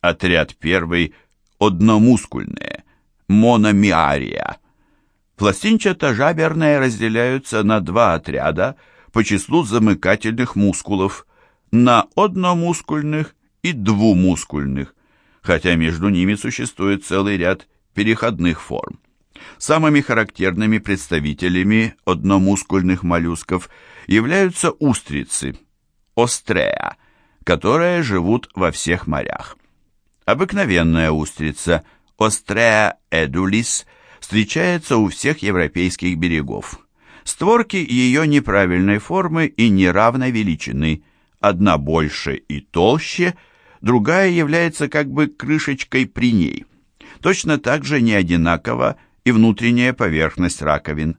Отряд первый – одномускульные, мономиария. Пластинчато-жаберные разделяются на два отряда по числу замыкательных мускулов, на одномускульных и двумускульных, хотя между ними существует целый ряд переходных форм. Самыми характерными представителями одномускульных моллюсков являются устрицы, острея, которые живут во всех морях. Обыкновенная устрица, острея эдулис, встречается у всех европейских берегов. Створки ее неправильной формы и неравной величины, одна больше и толще, другая является как бы крышечкой при ней. Точно так же не одинаково и внутренняя поверхность раковин.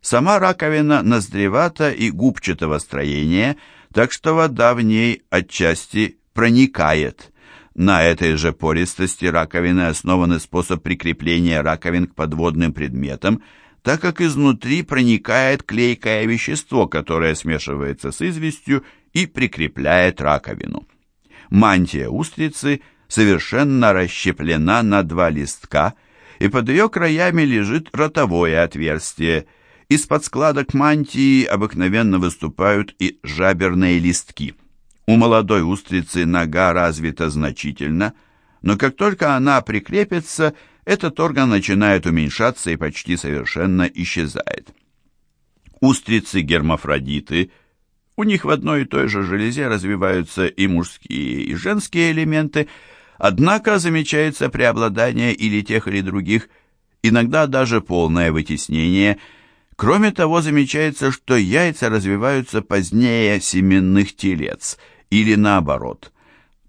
Сама раковина ноздревата и губчатого строения, так что вода в ней отчасти проникает. На этой же пористости раковины основан способ прикрепления раковин к подводным предметам, так как изнутри проникает клейкое вещество, которое смешивается с известью и прикрепляет раковину. Мантия устрицы совершенно расщеплена на два листка, и под ее краями лежит ротовое отверстие. Из-под складок мантии обыкновенно выступают и жаберные листки. У молодой устрицы нога развита значительно, но как только она прикрепится, этот орган начинает уменьшаться и почти совершенно исчезает. Устрицы-гермафродиты – у них в одной и той же железе развиваются и мужские, и женские элементы, однако замечается преобладание или тех, или других, иногда даже полное вытеснение. Кроме того, замечается, что яйца развиваются позднее семенных телец, или наоборот.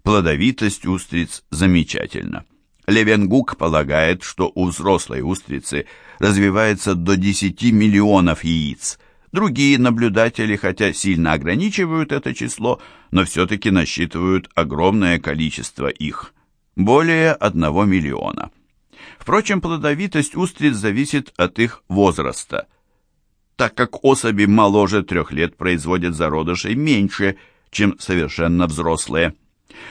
Плодовитость устриц замечательна. Левенгук полагает, что у взрослой устрицы развивается до 10 миллионов яиц – Другие наблюдатели, хотя сильно ограничивают это число, но все-таки насчитывают огромное количество их, более одного миллиона. Впрочем, плодовитость устриц зависит от их возраста. Так как особи моложе трех лет производят зародышей меньше, чем совершенно взрослые.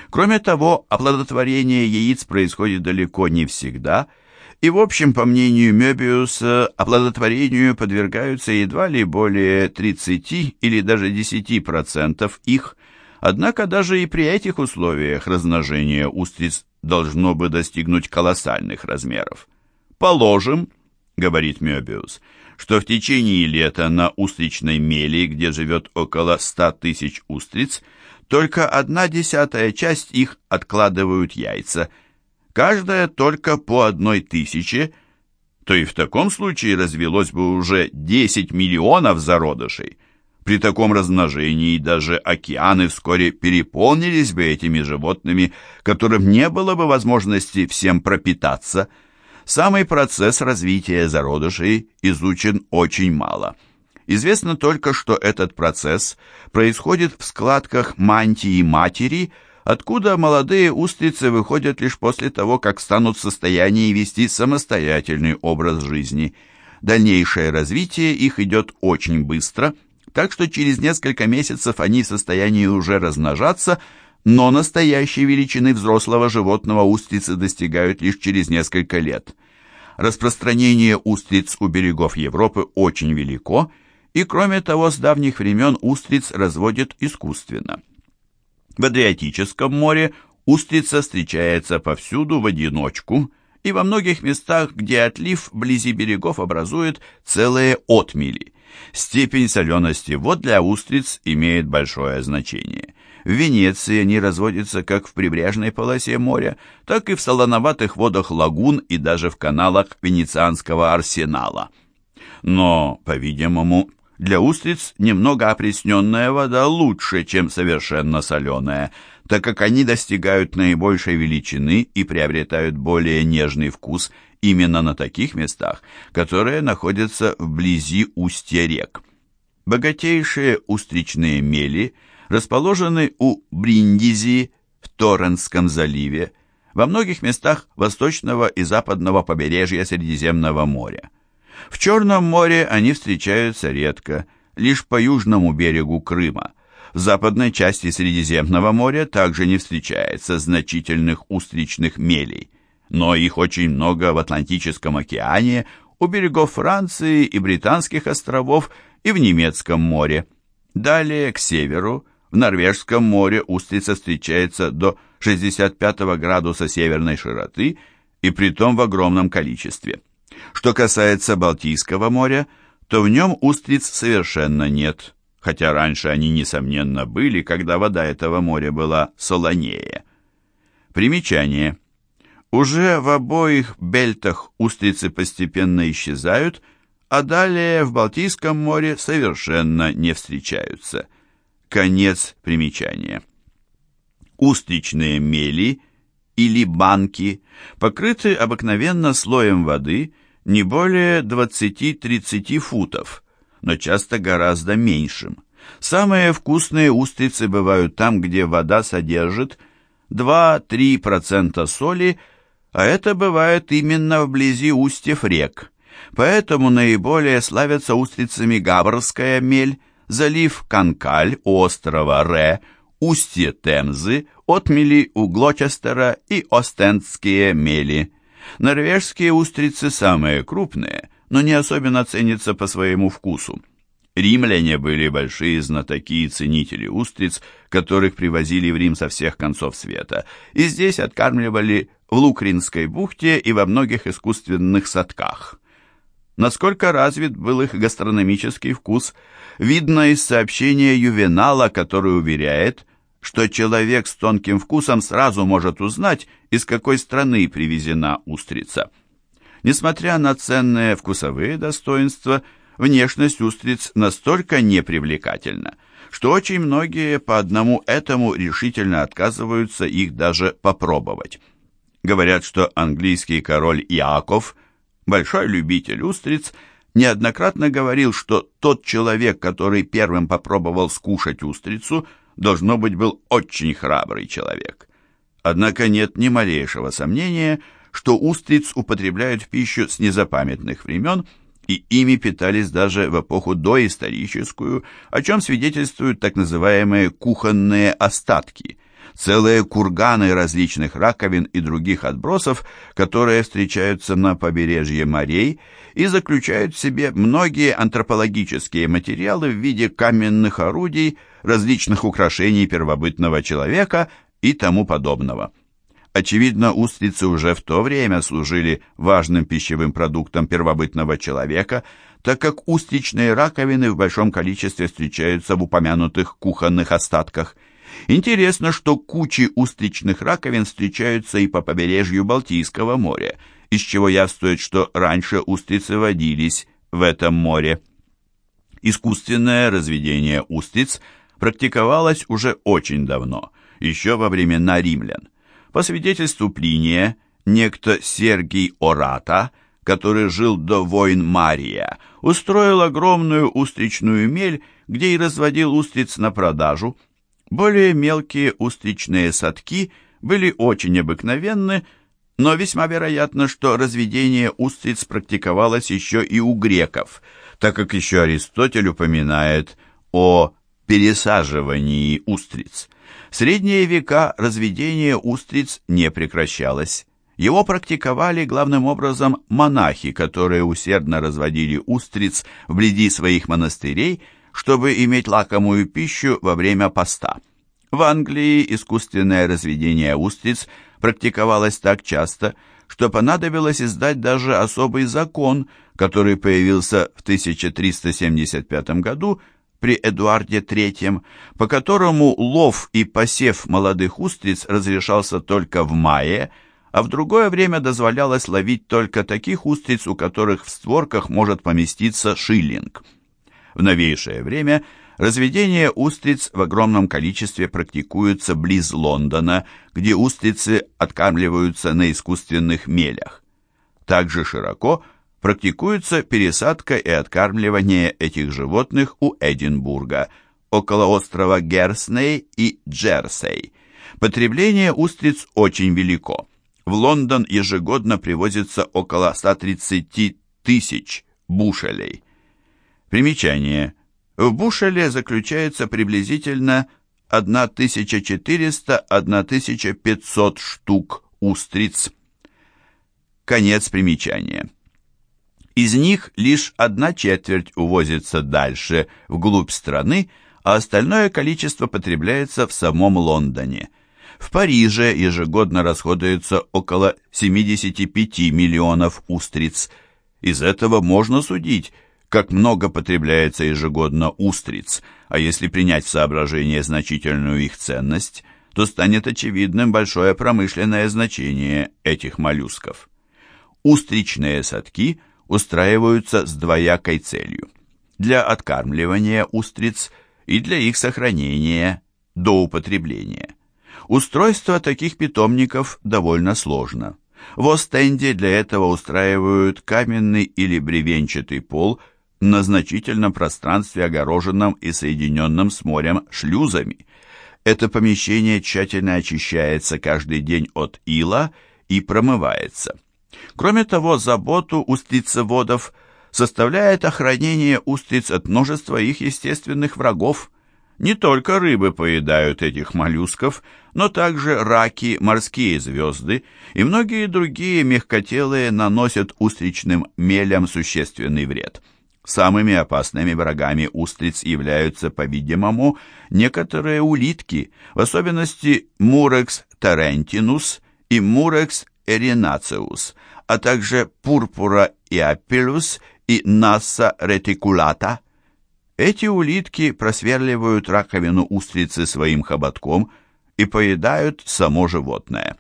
Кроме того, оплодотворение яиц происходит далеко не всегда – и, в общем, по мнению Мёбиуса, оплодотворению подвергаются едва ли более 30 или даже 10% их, однако даже и при этих условиях размножение устриц должно бы достигнуть колоссальных размеров. «Положим», — говорит Мёбиус, что в течение лета на устричной мели, где живет около 100 тысяч устриц, только одна десятая часть их откладывают яйца — каждая только по одной тысяче, то и в таком случае развелось бы уже 10 миллионов зародышей. При таком размножении даже океаны вскоре переполнились бы этими животными, которым не было бы возможности всем пропитаться. Самый процесс развития зародышей изучен очень мало. Известно только, что этот процесс происходит в складках мантии матери – откуда молодые устрицы выходят лишь после того, как станут в состоянии вести самостоятельный образ жизни. Дальнейшее развитие их идет очень быстро, так что через несколько месяцев они в состоянии уже размножаться, но настоящей величины взрослого животного устрицы достигают лишь через несколько лет. Распространение устриц у берегов Европы очень велико, и кроме того с давних времен устриц разводят искусственно. В Адриатическом море устрица встречается повсюду в одиночку и во многих местах, где отлив вблизи берегов образует целые отмели. Степень солености вод для устриц имеет большое значение. В Венеции они разводятся как в прибрежной полосе моря, так и в солоноватых водах лагун и даже в каналах венецианского арсенала. Но, по-видимому, для устриц немного опресненная вода лучше, чем совершенно соленая, так как они достигают наибольшей величины и приобретают более нежный вкус именно на таких местах, которые находятся вблизи устья рек. Богатейшие устричные мели расположены у Бриндизи в Торренском заливе, во многих местах восточного и западного побережья Средиземного моря. В Черном море они встречаются редко, лишь по южному берегу Крыма. В западной части Средиземного моря также не встречается значительных устричных мелей, но их очень много в Атлантическом океане, у берегов Франции и Британских островов и в Немецком море. Далее, к северу, в Норвежском море устрица встречается до 65 градуса северной широты и притом в огромном количестве. Что касается Балтийского моря, то в нем устриц совершенно нет, хотя раньше они, несомненно, были, когда вода этого моря была солонее. Примечание. Уже в обоих бельтах устрицы постепенно исчезают, а далее в Балтийском море совершенно не встречаются. Конец примечания. Устричные мели или банки покрыты обыкновенно слоем воды не более 20-30 футов, но часто гораздо меньшим. Самые вкусные устрицы бывают там, где вода содержит 2-3% соли, а это бывает именно вблизи устьев рек. Поэтому наиболее славятся устрицами Гаврская мель, залив Канкаль острова Ре, устье Темзы, отмели у Глочестера и Остендские мели. Норвежские устрицы самые крупные, но не особенно ценятся по своему вкусу. Римляне были большие знатоки и ценители устриц, которых привозили в Рим со всех концов света, и здесь откармливали в Лукринской бухте и во многих искусственных садках. Насколько развит был их гастрономический вкус, видно из сообщения Ювенала, который уверяет, что человек с тонким вкусом сразу может узнать, из какой страны привезена устрица. Несмотря на ценные вкусовые достоинства, внешность устриц настолько непривлекательна, что очень многие по одному этому решительно отказываются их даже попробовать. Говорят, что английский король Иаков – большой любитель устриц, неоднократно говорил, что тот человек, который первым попробовал скушать устрицу, должно быть, был очень храбрый человек. Однако нет ни малейшего сомнения, что устриц употребляют в пищу с незапамятных времен, и ими питались даже в эпоху доисторическую, о чем свидетельствуют так называемые кухонные остатки – целые курганы различных раковин и других отбросов, которые встречаются на побережье морей и заключают в себе многие антропологические материалы в виде каменных орудий, различных украшений первобытного человека и тому подобного. Очевидно, устрицы уже в то время служили важным пищевым продуктом первобытного человека, так как устричные раковины в большом количестве встречаются в упомянутых кухонных остатках – Интересно, что кучи устричных раковин встречаются и по побережью Балтийского моря, из чего явствует, что раньше устрицы водились в этом море. Искусственное разведение устриц практиковалось уже очень давно, еще во времена римлян. По свидетельству Плиния, некто Сергий Ората, который жил до войн Мария, устроил огромную устричную мель, где и разводил устриц на продажу – более мелкие устричные садки были очень обыкновенны, но весьма вероятно, что разведение устриц практиковалось еще и у греков, так как еще Аристотель упоминает о пересаживании устриц. В средние века разведение устриц не прекращалось. Его практиковали главным образом монахи, которые усердно разводили устриц вблизи своих монастырей – чтобы иметь лакомую пищу во время поста. В Англии искусственное разведение устриц практиковалось так часто, что понадобилось издать даже особый закон, который появился в 1375 году при Эдуарде III, по которому лов и посев молодых устриц разрешался только в мае, а в другое время дозволялось ловить только таких устриц, у которых в створках может поместиться шиллинг. В новейшее время разведение устриц в огромном количестве практикуется близ Лондона, где устрицы откармливаются на искусственных мелях. Также широко практикуется пересадка и откармливание этих животных у Эдинбурга, около острова Герсней и Джерсей. Потребление устриц очень велико. В Лондон ежегодно привозится около 130 тысяч бушелей. Примечание. В бушеле заключается приблизительно 1400-1500 штук устриц. Конец примечания. Из них лишь одна четверть увозится дальше, вглубь страны, а остальное количество потребляется в самом Лондоне. В Париже ежегодно расходуется около 75 миллионов устриц. Из этого можно судить, как много потребляется ежегодно устриц, а если принять в соображение значительную их ценность, то станет очевидным большое промышленное значение этих моллюсков. Устричные садки устраиваются с двоякой целью. Для откармливания устриц и для их сохранения до употребления. Устройство таких питомников довольно сложно. В Остенде для этого устраивают каменный или бревенчатый пол на значительном пространстве, огороженном и соединенном с морем шлюзами. Это помещение тщательно очищается каждый день от ила и промывается. Кроме того, заботу устрицеводов составляет охранение устриц от множества их естественных врагов. Не только рыбы поедают этих моллюсков, но также раки, морские звезды и многие другие мягкотелые наносят устричным мелям существенный вред. Самыми опасными врагами устриц являются, по-видимому, некоторые улитки, в особенности Мурекс тарентинус и Мурекс эринациус, а также Пурпура иапилус и Насса ретикулата. Эти улитки просверливают раковину устрицы своим хоботком и поедают само животное.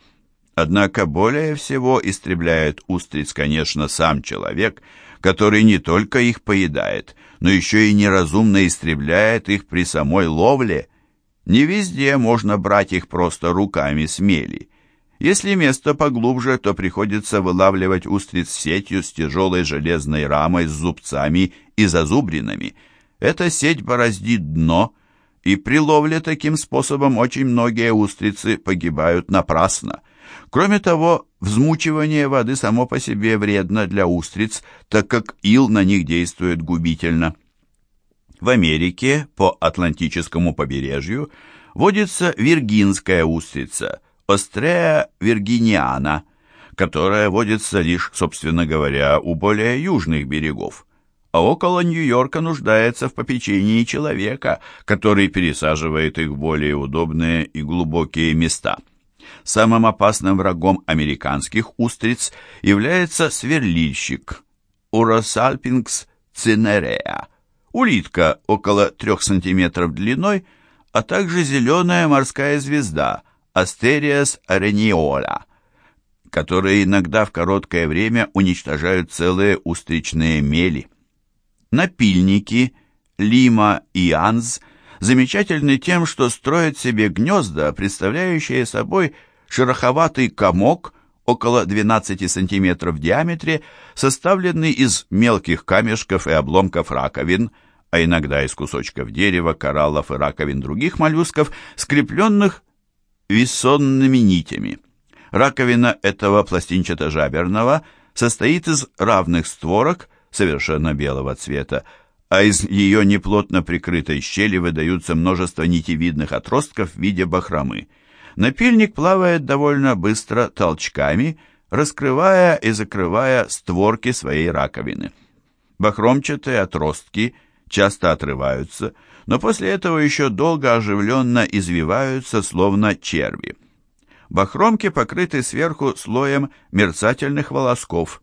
Однако более всего истребляет устриц, конечно, сам человек, который не только их поедает, но еще и неразумно истребляет их при самой ловле. Не везде можно брать их просто руками смели. Если место поглубже, то приходится вылавливать устриц сетью с тяжелой железной рамой с зубцами и зазубринами. Эта сеть бороздит дно, и при ловле таким способом очень многие устрицы погибают напрасно. Кроме того, взмучивание воды само по себе вредно для устриц, так как ил на них действует губительно. В Америке по Атлантическому побережью водится виргинская устрица – Острея виргиниана, которая водится лишь, собственно говоря, у более южных берегов, а около Нью-Йорка нуждается в попечении человека, который пересаживает их в более удобные и глубокие места. Самым опасным врагом американских устриц является сверлильщик Уросальпингс цинерея, улитка около 3 см длиной, а также зеленая морская звезда – Астериас арениола, которые иногда в короткое время уничтожают целые устричные мели. Напильники, лима и анз замечательны тем, что строят себе гнезда, представляющие собой шероховатый комок около 12 см в диаметре, составленный из мелких камешков и обломков раковин, а иногда из кусочков дерева, кораллов и раковин других моллюсков, скрепленных вессонными нитями. Раковина этого пластинчато-жаберного состоит из равных створок совершенно белого цвета, а из ее неплотно прикрытой щели выдаются множество нитевидных отростков в виде бахромы. Напильник плавает довольно быстро толчками, раскрывая и закрывая створки своей раковины. Бахромчатые отростки часто отрываются, но после этого еще долго оживленно извиваются, словно черви. Бахромки покрыты сверху слоем мерцательных волосков.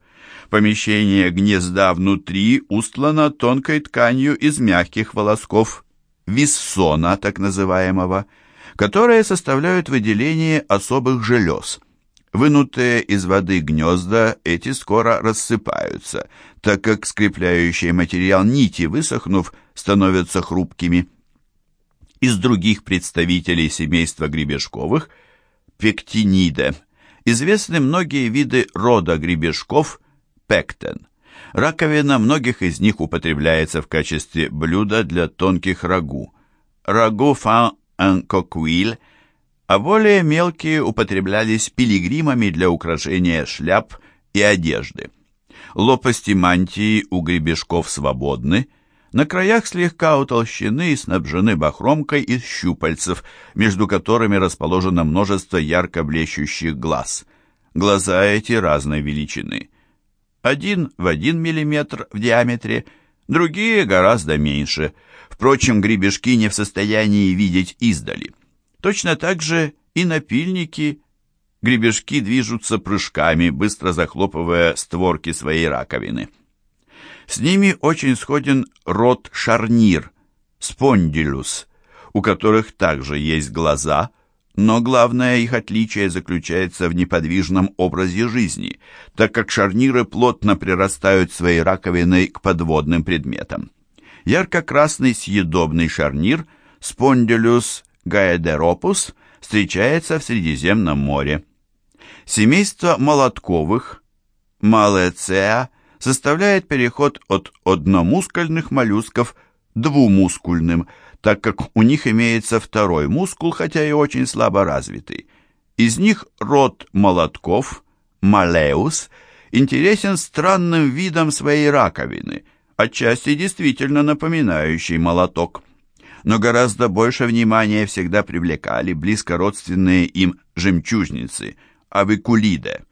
Помещение гнезда внутри устлано тонкой тканью из мягких волосков, виссона так называемого, которые составляют выделение особых желез. Вынутые из воды гнезда эти скоро рассыпаются, так как скрепляющий материал нити, высохнув, становятся хрупкими. Из других представителей семейства гребешковых, пектиниде, известны многие виды рода гребешков, пектен. Раковина многих из них употребляется в качестве блюда для тонких рагу. Рагу фан coquille – а более мелкие употреблялись пилигримами для украшения шляп и одежды. Лопасти мантии у гребешков свободны, На краях слегка утолщены и снабжены бахромкой из щупальцев, между которыми расположено множество ярко блещущих глаз. Глаза эти разной величины. Один в один миллиметр в диаметре, другие гораздо меньше. Впрочем, гребешки не в состоянии видеть издали. Точно так же и напильники. Гребешки движутся прыжками, быстро захлопывая створки своей раковины. С ними очень сходен род шарнир, спондилюс, у которых также есть глаза, но главное их отличие заключается в неподвижном образе жизни, так как шарниры плотно прирастают своей раковиной к подводным предметам. Ярко-красный съедобный шарнир спондилюс гаэдеропус встречается в Средиземном море. Семейство молотковых, малецеа, составляет переход от одномускульных моллюсков к двумускульным, так как у них имеется второй мускул, хотя и очень слабо развитый. Из них род молотков, малеус, интересен странным видом своей раковины, отчасти действительно напоминающий молоток. Но гораздо больше внимания всегда привлекали близко родственные им жемчужницы, авикулиды.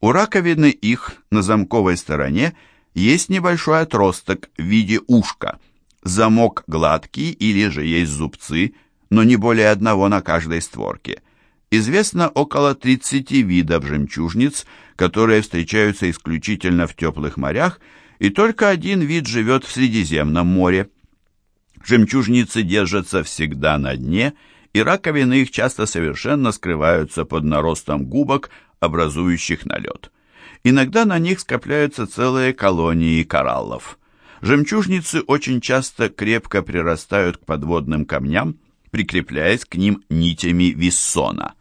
У раковины их на замковой стороне есть небольшой отросток в виде ушка. Замок гладкий или же есть зубцы, но не более одного на каждой створке. Известно около 30 видов жемчужниц, которые встречаются исключительно в теплых морях, и только один вид живет в Средиземном море. Жемчужницы держатся всегда на дне, и раковины их часто совершенно скрываются под наростом губок, образующих налет. Иногда на них скопляются целые колонии кораллов. Жемчужницы очень часто крепко прирастают к подводным камням, прикрепляясь к ним нитями виссона.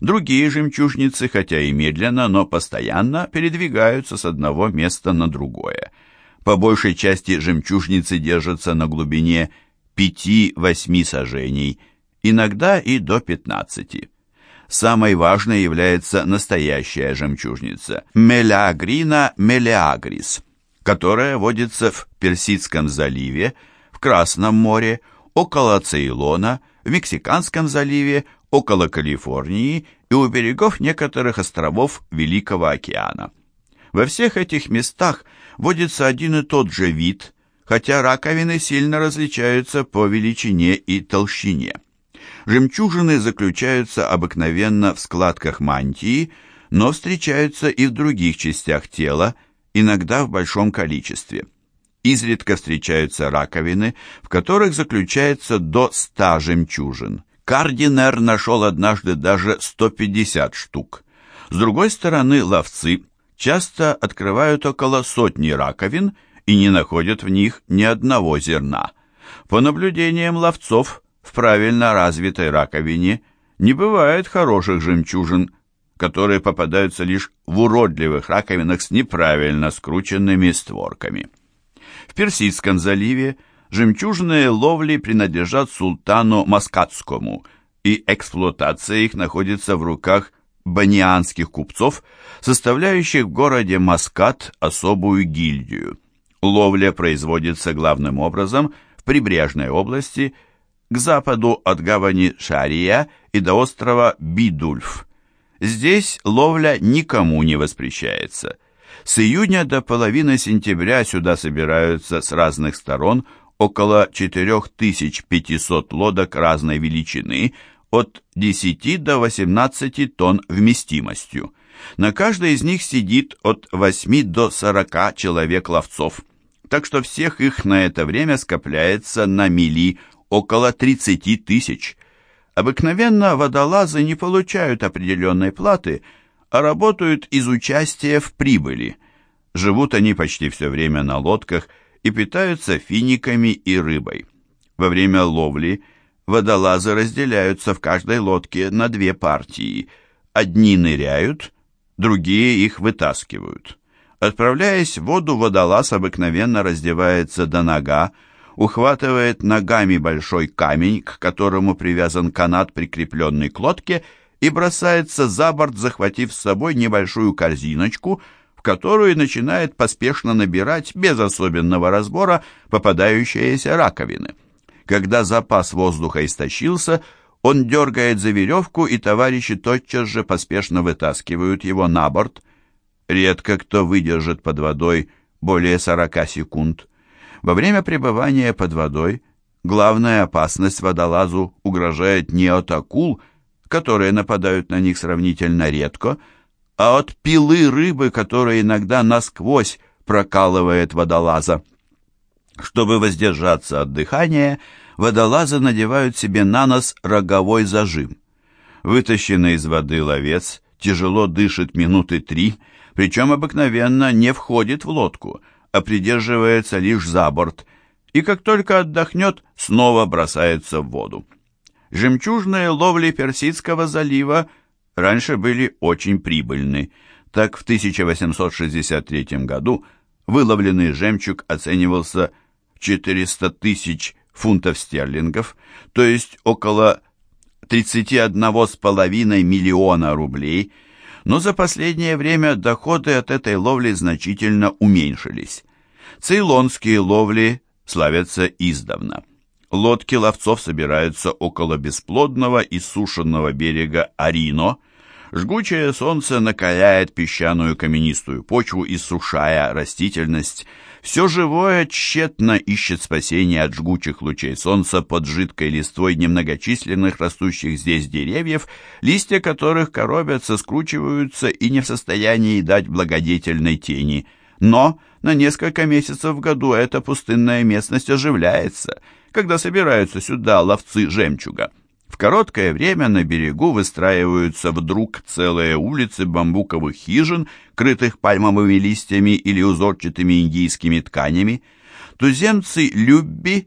Другие жемчужницы, хотя и медленно, но постоянно передвигаются с одного места на другое. По большей части жемчужницы держатся на глубине 5-8 сажений, иногда и до 15. Самой важной является настоящая жемчужница – Мелеагрина мелеагрис, которая водится в Персидском заливе, в Красном море, около Цейлона, в Мексиканском заливе, около Калифорнии и у берегов некоторых островов Великого океана. Во всех этих местах водится один и тот же вид, хотя раковины сильно различаются по величине и толщине. Жемчужины заключаются обыкновенно в складках мантии, но встречаются и в других частях тела, иногда в большом количестве. Изредка встречаются раковины, в которых заключается до 100 жемчужин. Кардинер нашел однажды даже 150 штук. С другой стороны, ловцы часто открывают около сотни раковин и не находят в них ни одного зерна. По наблюдениям ловцов, в правильно развитой раковине не бывает хороших жемчужин, которые попадаются лишь в уродливых раковинах с неправильно скрученными створками. В Персидском заливе жемчужные ловли принадлежат султану Маскатскому, и эксплуатация их находится в руках банианских купцов, составляющих в городе Маскат особую гильдию. Ловля производится главным образом в прибрежной области – к западу от гавани Шария и до острова Бидульф. Здесь ловля никому не воспрещается. С июня до половины сентября сюда собираются с разных сторон около 4500 лодок разной величины, от 10 до 18 тонн вместимостью. На каждой из них сидит от 8 до 40 человек ловцов, так что всех их на это время скопляется на мили около 30 тысяч. Обыкновенно водолазы не получают определенной платы, а работают из участия в прибыли. Живут они почти все время на лодках и питаются финиками и рыбой. Во время ловли водолазы разделяются в каждой лодке на две партии. Одни ныряют, другие их вытаскивают. Отправляясь в воду, водолаз обыкновенно раздевается до нога, ухватывает ногами большой камень, к которому привязан канат, прикрепленный к лодке, и бросается за борт, захватив с собой небольшую корзиночку, в которую начинает поспешно набирать без особенного разбора попадающиеся раковины. Когда запас воздуха истощился, он дергает за веревку, и товарищи тотчас же поспешно вытаскивают его на борт. Редко кто выдержит под водой более 40 секунд. Во время пребывания под водой главная опасность водолазу угрожает не от акул, которые нападают на них сравнительно редко, а от пилы рыбы, которая иногда насквозь прокалывает водолаза. Чтобы воздержаться от дыхания, водолазы надевают себе на нос роговой зажим. Вытащенный из воды ловец тяжело дышит минуты три, причем обыкновенно не входит в лодку, а придерживается лишь за борт, и как только отдохнет, снова бросается в воду. Жемчужные ловли Персидского залива раньше были очень прибыльны. Так в 1863 году выловленный жемчуг оценивался 400 тысяч фунтов стерлингов, то есть около 31,5 миллиона рублей, но за последнее время доходы от этой ловли значительно уменьшились. Цейлонские ловли славятся издавна. Лодки ловцов собираются около бесплодного и сушенного берега Арино. Жгучее солнце накаляет песчаную каменистую почву, иссушая растительность. Все живое тщетно ищет спасения от жгучих лучей солнца под жидкой листвой немногочисленных растущих здесь деревьев, листья которых коробятся, скручиваются и не в состоянии дать благодетельной тени. Но на несколько месяцев в году эта пустынная местность оживляется – когда собираются сюда ловцы жемчуга. В короткое время на берегу выстраиваются вдруг целые улицы бамбуковых хижин, крытых пальмовыми листьями или узорчатыми индийскими тканями. Туземцы Любби,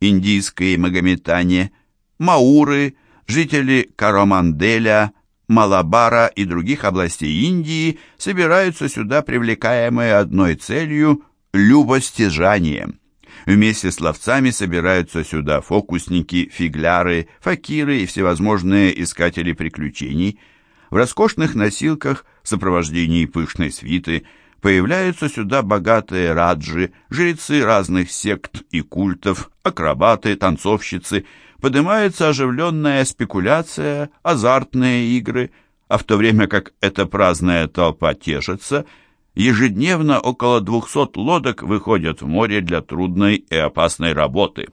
индийские магометане, мауры, жители Кароманделя, Малабара и других областей Индии собираются сюда, привлекаемые одной целью – любостяжанием. Вместе с ловцами собираются сюда фокусники, фигляры, факиры и всевозможные искатели приключений. В роскошных носилках в сопровождении пышной свиты появляются сюда богатые раджи, жрецы разных сект и культов, акробаты, танцовщицы, поднимается оживленная спекуляция, азартные игры, а в то время как эта праздная толпа тешится – Ежедневно около 200 лодок выходят в море для трудной и опасной работы.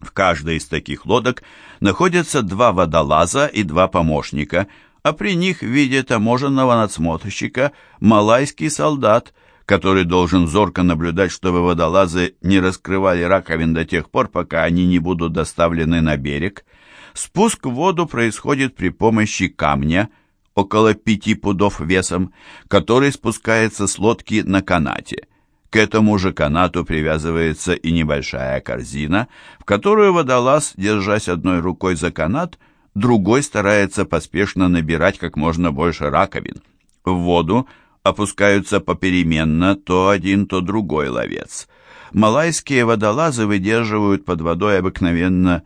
В каждой из таких лодок находятся два водолаза и два помощника, а при них в виде таможенного надсмотрщика малайский солдат, который должен зорко наблюдать, чтобы водолазы не раскрывали раковин до тех пор, пока они не будут доставлены на берег. Спуск в воду происходит при помощи камня – около пяти пудов весом, который спускается с лодки на канате. К этому же канату привязывается и небольшая корзина, в которую водолаз, держась одной рукой за канат, другой старается поспешно набирать как можно больше раковин. В воду опускаются попеременно то один, то другой ловец. Малайские водолазы выдерживают под водой обыкновенно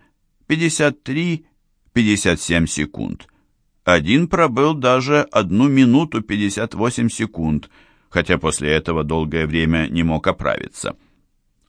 53-57 секунд. Один пробыл даже одну минуту 58 секунд, хотя после этого долгое время не мог оправиться.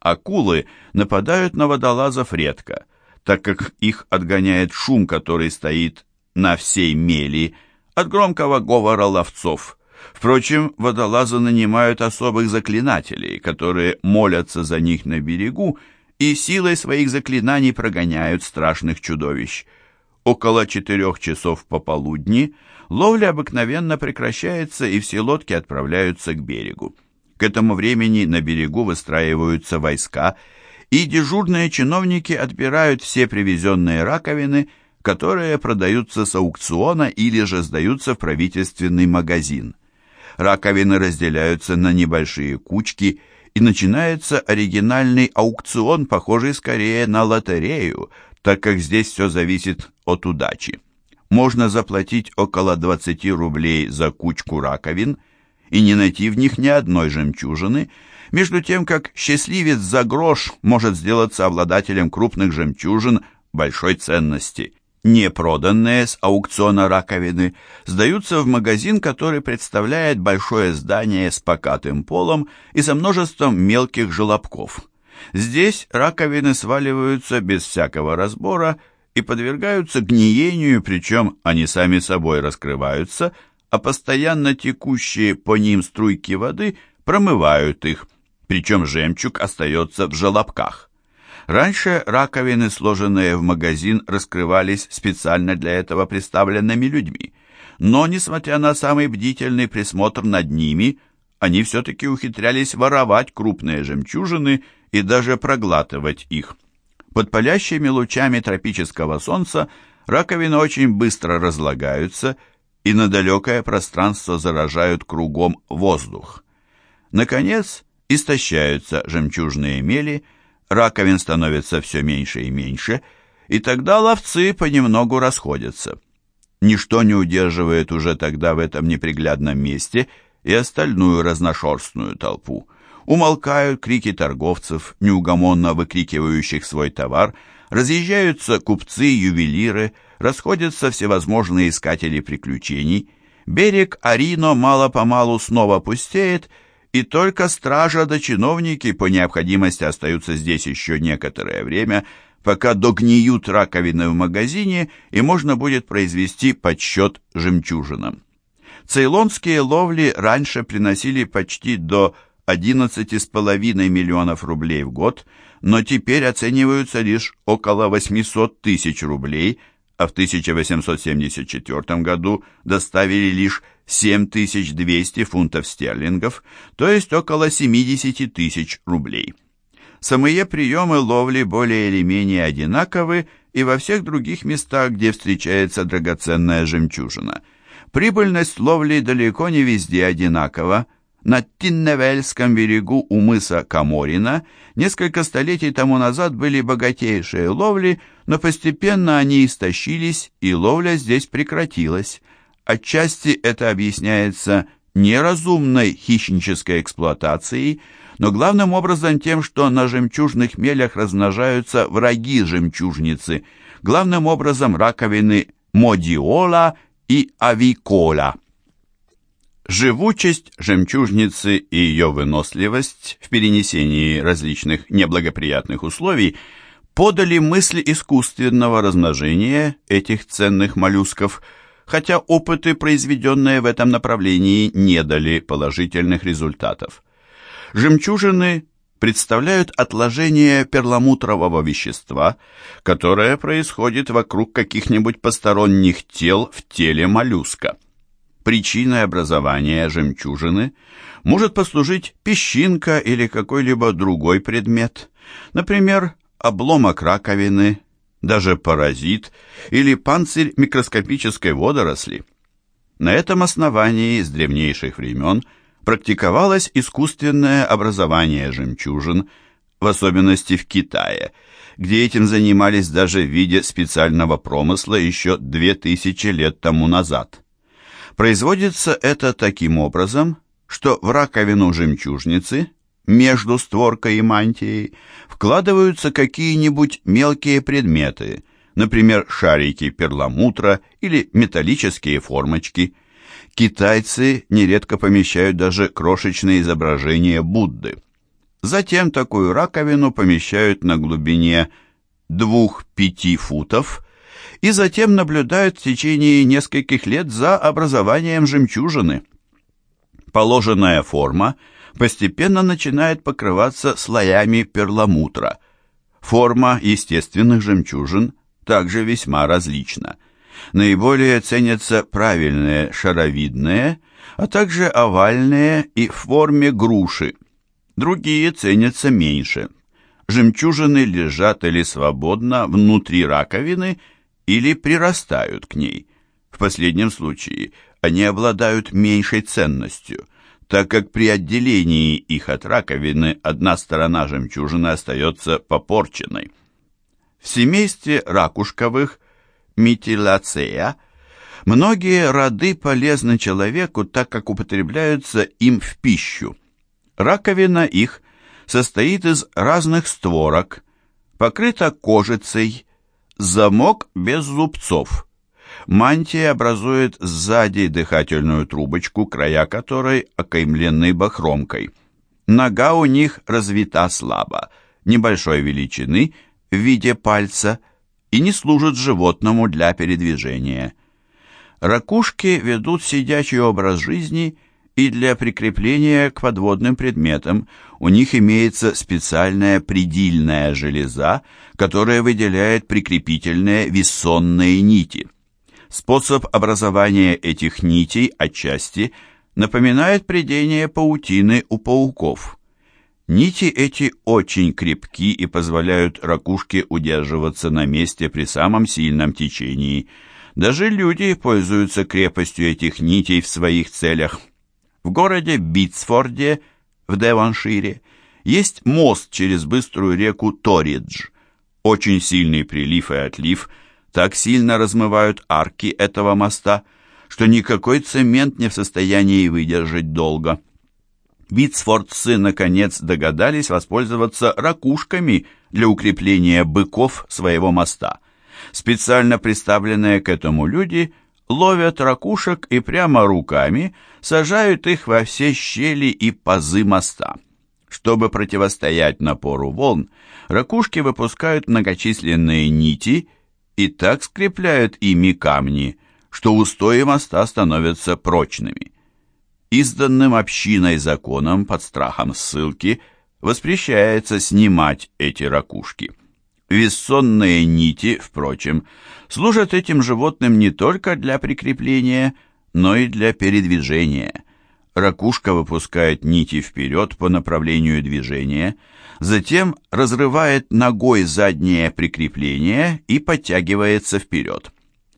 Акулы нападают на водолазов редко, так как их отгоняет шум, который стоит на всей мели от громкого говора ловцов. Впрочем, водолазы нанимают особых заклинателей, которые молятся за них на берегу и силой своих заклинаний прогоняют страшных чудовищ – Около четырех часов пополудни ловля обыкновенно прекращается, и все лодки отправляются к берегу. К этому времени на берегу выстраиваются войска, и дежурные чиновники отбирают все привезенные раковины, которые продаются с аукциона или же сдаются в правительственный магазин. Раковины разделяются на небольшие кучки, и начинается оригинальный аукцион, похожий скорее на лотерею, так как здесь все зависит от удачи. Можно заплатить около 20 рублей за кучку раковин и не найти в них ни одной жемчужины, между тем как счастливец за грош может сделаться обладателем крупных жемчужин большой ценности. Не проданные с аукциона раковины сдаются в магазин, который представляет большое здание с покатым полом и со множеством мелких желобков. Здесь раковины сваливаются без всякого разбора и подвергаются гниению, причем они сами собой раскрываются, а постоянно текущие по ним струйки воды промывают их, причем жемчуг остается в желобках. Раньше раковины, сложенные в магазин, раскрывались специально для этого представленными людьми, но, несмотря на самый бдительный присмотр над ними, они все-таки ухитрялись воровать крупные жемчужины и даже проглатывать их. Под палящими лучами тропического солнца раковины очень быстро разлагаются и на далекое пространство заражают кругом воздух. Наконец, истощаются жемчужные мели, раковин становится все меньше и меньше, и тогда ловцы понемногу расходятся. Ничто не удерживает уже тогда в этом неприглядном месте и остальную разношерстную толпу – Умолкают крики торговцев, неугомонно выкрикивающих свой товар, разъезжаются купцы, ювелиры, расходятся всевозможные искатели приключений. Берег Арино мало-помалу снова пустеет, и только стража да чиновники по необходимости остаются здесь еще некоторое время, пока догниют раковины в магазине и можно будет произвести подсчет жемчужинам. Цейлонские ловли раньше приносили почти до 11,5 миллионов рублей в год, но теперь оцениваются лишь около 800 тысяч рублей, а в 1874 году доставили лишь 7200 фунтов стерлингов, то есть около 70 тысяч рублей. Самые приемы ловли более или менее одинаковы и во всех других местах, где встречается драгоценная жемчужина. Прибыльность ловли далеко не везде одинакова – на Тинневельском берегу у мыса Каморина несколько столетий тому назад были богатейшие ловли, но постепенно они истощились, и ловля здесь прекратилась. Отчасти это объясняется неразумной хищнической эксплуатацией, но главным образом тем, что на жемчужных мелях размножаются враги жемчужницы, главным образом раковины модиола и авикола. Живучесть жемчужницы и ее выносливость в перенесении различных неблагоприятных условий подали мысль искусственного размножения этих ценных моллюсков, хотя опыты, произведенные в этом направлении, не дали положительных результатов. Жемчужины представляют отложение перламутрового вещества, которое происходит вокруг каких-нибудь посторонних тел в теле моллюска. Причиной образования жемчужины может послужить песчинка или какой-либо другой предмет, например, обломок раковины, даже паразит или панцирь микроскопической водоросли. На этом основании с древнейших времен практиковалось искусственное образование жемчужин, в особенности в Китае, где этим занимались даже в виде специального промысла еще 2000 лет тому назад. Производится это таким образом, что в раковину жемчужницы между створкой и мантией вкладываются какие-нибудь мелкие предметы, например, шарики перламутра или металлические формочки. Китайцы нередко помещают даже крошечные изображения Будды. Затем такую раковину помещают на глубине 2-5 футов и затем наблюдают в течение нескольких лет за образованием жемчужины. Положенная форма постепенно начинает покрываться слоями перламутра. Форма естественных жемчужин также весьма различна. Наиболее ценятся правильные шаровидные, а также овальные и в форме груши. Другие ценятся меньше. Жемчужины лежат или свободно внутри раковины или прирастают к ней. В последнем случае они обладают меньшей ценностью, так как при отделении их от раковины одна сторона жемчужины остается попорченной. В семействе ракушковых Митилацея многие роды полезны человеку, так как употребляются им в пищу. Раковина их состоит из разных створок, покрыта кожицей, Замок без зубцов. Мантия образует сзади дыхательную трубочку, края которой окаймлены бахромкой. Нога у них развита слабо, небольшой величины, в виде пальца, и не служит животному для передвижения. Ракушки ведут сидячий образ жизни и для прикрепления к подводным предметам у них имеется специальная предильная железа, которая выделяет прикрепительные вессонные нити. Способ образования этих нитей отчасти напоминает придение паутины у пауков. Нити эти очень крепки и позволяют ракушке удерживаться на месте при самом сильном течении. Даже люди пользуются крепостью этих нитей в своих целях. В городе Битсфорде, в Девоншире, есть мост через быструю реку Торидж. Очень сильный прилив и отлив так сильно размывают арки этого моста, что никакой цемент не в состоянии выдержать долго. Битсфордцы наконец догадались воспользоваться ракушками для укрепления быков своего моста. Специально представленные к этому люди ловят ракушек и прямо руками сажают их во все щели и пазы моста. Чтобы противостоять напору волн, ракушки выпускают многочисленные нити и так скрепляют ими камни, что устои моста становятся прочными изданным общиной законом под страхом ссылки воспрещается снимать эти ракушки. Вессонные нити, впрочем, служат этим животным не только для прикрепления, но и для передвижения. Ракушка выпускает нити вперед по направлению движения, затем разрывает ногой заднее прикрепление и подтягивается вперед.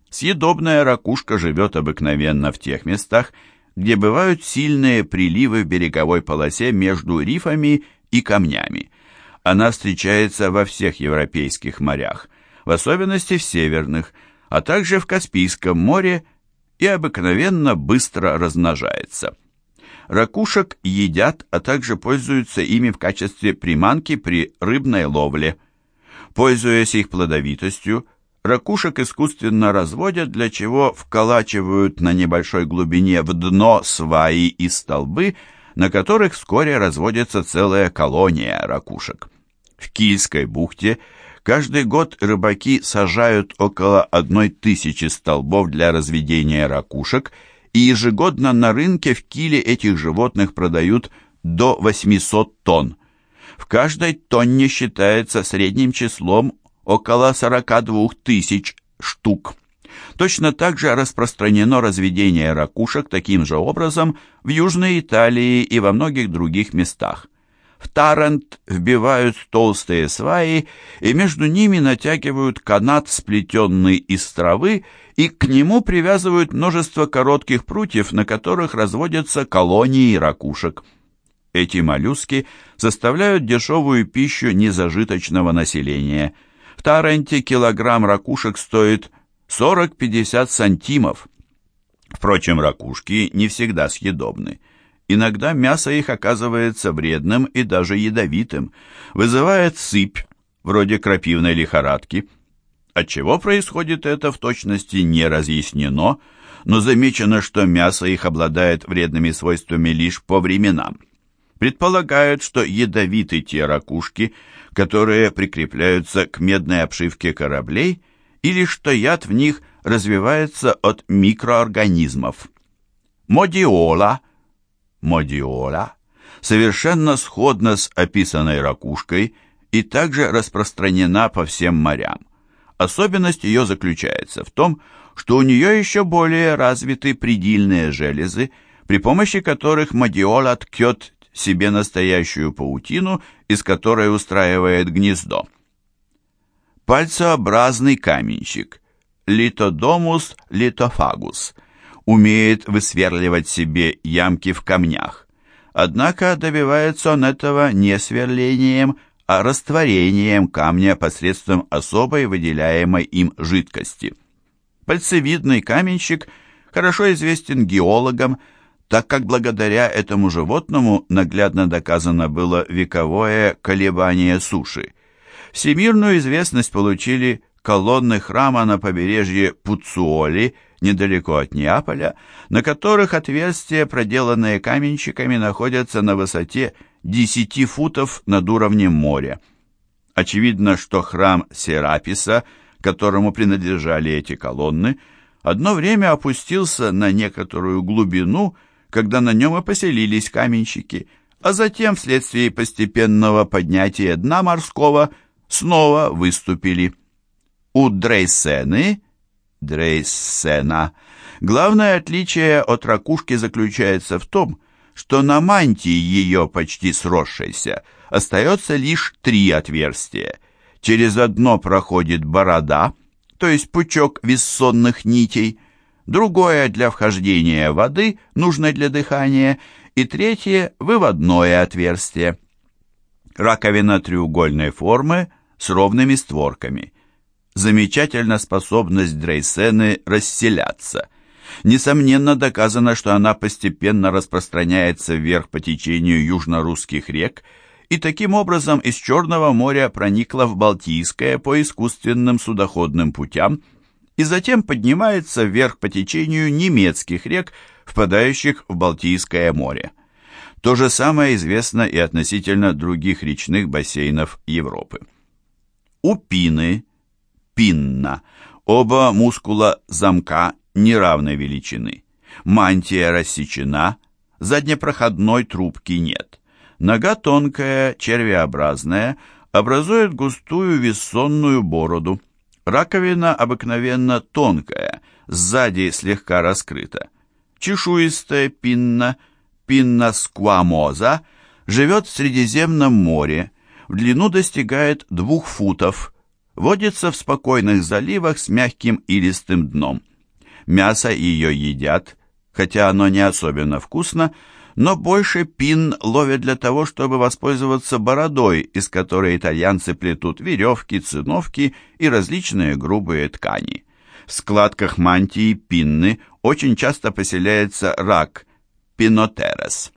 Съедобная ракушка живет обыкновенно в тех местах, где бывают сильные приливы в береговой полосе между рифами и камнями. Она встречается во всех европейских морях, в особенности в северных, а также в Каспийском море и обыкновенно быстро размножается. Ракушек едят, а также пользуются ими в качестве приманки при рыбной ловле. Пользуясь их плодовитостью, Ракушек искусственно разводят, для чего вколачивают на небольшой глубине в дно сваи и столбы, на которых вскоре разводится целая колония ракушек. В Кильской бухте каждый год рыбаки сажают около одной тысячи столбов для разведения ракушек, и ежегодно на рынке в Киле этих животных продают до 800 тонн. В каждой тонне считается средним числом около 42 тысяч штук. Точно так же распространено разведение ракушек таким же образом в Южной Италии и во многих других местах. В Тарент вбивают толстые сваи и между ними натягивают канат, сплетенный из травы, и к нему привязывают множество коротких прутьев, на которых разводятся колонии ракушек. Эти моллюски составляют дешевую пищу незажиточного населения – в Таранте килограмм ракушек стоит 40-50 сантимов. Впрочем, ракушки не всегда съедобны. Иногда мясо их оказывается вредным и даже ядовитым, вызывает сыпь, вроде крапивной лихорадки. От чего происходит это в точности не разъяснено, но замечено, что мясо их обладает вредными свойствами лишь по временам. Предполагают, что ядовиты те ракушки – которые прикрепляются к медной обшивке кораблей, или что яд в них развивается от микроорганизмов. Модиола, модиола, совершенно сходна с описанной ракушкой и также распространена по всем морям. Особенность ее заключается в том, что у нее еще более развиты предильные железы, при помощи которых модиола ткет себе настоящую паутину, из которой устраивает гнездо. Пальцеобразный каменщик Литодомус литофагус умеет высверливать себе ямки в камнях. Однако добивается он этого не сверлением, а растворением камня посредством особой выделяемой им жидкости. Пальцевидный каменщик хорошо известен геологам, так как благодаря этому животному наглядно доказано было вековое колебание суши. Всемирную известность получили колонны храма на побережье Пуцуоли, недалеко от Неаполя, на которых отверстия, проделанные каменщиками, находятся на высоте 10 футов над уровнем моря. Очевидно, что храм Сераписа, которому принадлежали эти колонны, одно время опустился на некоторую глубину, когда на нем и поселились каменщики, а затем, вследствие постепенного поднятия дна морского, снова выступили. У Дрейсены, Дрейсена, главное отличие от ракушки заключается в том, что на мантии ее почти сросшейся остается лишь три отверстия. Через одно проходит борода, то есть пучок виссонных нитей, другое для вхождения воды, нужное для дыхания, и третье – выводное отверстие. Раковина треугольной формы с ровными створками. Замечательна способность Дрейсены расселяться. Несомненно доказано, что она постепенно распространяется вверх по течению южно-русских рек и таким образом из Черного моря проникла в Балтийское по искусственным судоходным путям и затем поднимается вверх по течению немецких рек, впадающих в Балтийское море. То же самое известно и относительно других речных бассейнов Европы. У пины, пинна, оба мускула замка неравной величины. Мантия рассечена, заднепроходной трубки нет. Нога тонкая, червеобразная, образует густую вессонную бороду. Раковина обыкновенно тонкая, сзади слегка раскрыта. Чешуистая пинна, пинна сквамоза, живет в Средиземном море, в длину достигает двух футов, водится в спокойных заливах с мягким илистым дном. Мясо ее едят, хотя оно не особенно вкусно, но больше пин ловят для того, чтобы воспользоваться бородой, из которой итальянцы плетут веревки, циновки и различные грубые ткани. В складках мантии пинны очень часто поселяется рак – пинотерес.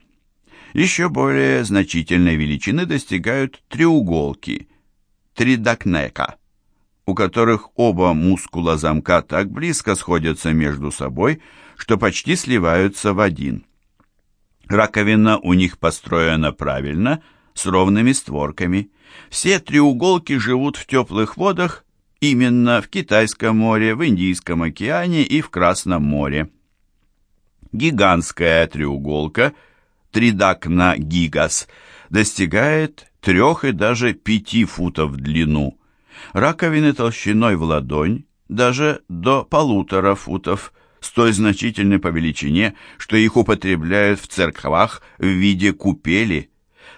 Еще более значительной величины достигают треуголки – тридакнека, у которых оба мускула замка так близко сходятся между собой, что почти сливаются в один – Раковина у них построена правильно, с ровными створками. Все треуголки живут в теплых водах, именно в Китайском море, в Индийском океане и в Красном море. Гигантская треуголка, тридакна гигас, достигает трех и даже пяти футов в длину. Раковины толщиной в ладонь, даже до полутора футов – столь значительны по величине, что их употребляют в церквах в виде купели.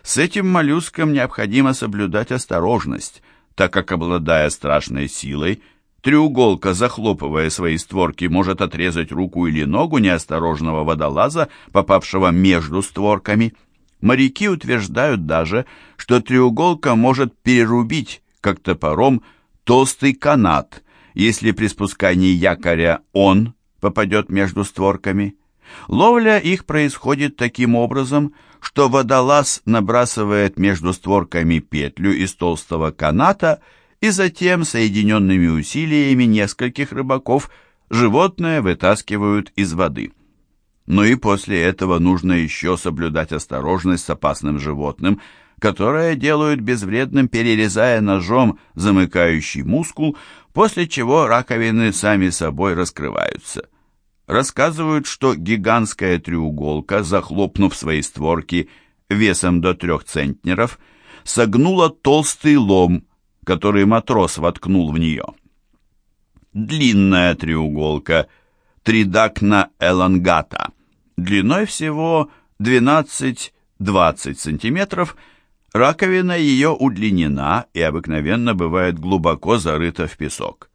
С этим моллюском необходимо соблюдать осторожность, так как, обладая страшной силой, треуголка, захлопывая свои створки, может отрезать руку или ногу неосторожного водолаза, попавшего между створками. Моряки утверждают даже, что треуголка может перерубить, как топором, толстый канат, если при спускании якоря он попадет между створками. Ловля их происходит таким образом, что водолаз набрасывает между створками петлю из толстого каната и затем соединенными усилиями нескольких рыбаков животное вытаскивают из воды. Но и после этого нужно еще соблюдать осторожность с опасным животным, которое делают безвредным, перерезая ножом замыкающий мускул, после чего раковины сами собой раскрываются. Рассказывают, что гигантская треуголка, захлопнув свои створки весом до трех центнеров, согнула толстый лом, который матрос воткнул в нее. Длинная треуголка, тридакна элонгата, длиной всего 12-20 сантиметров, Раковина ее удлинена и обыкновенно бывает глубоко зарыта в песок.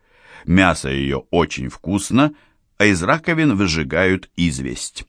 Мясо ее очень вкусно, а из раковин выжигают известь.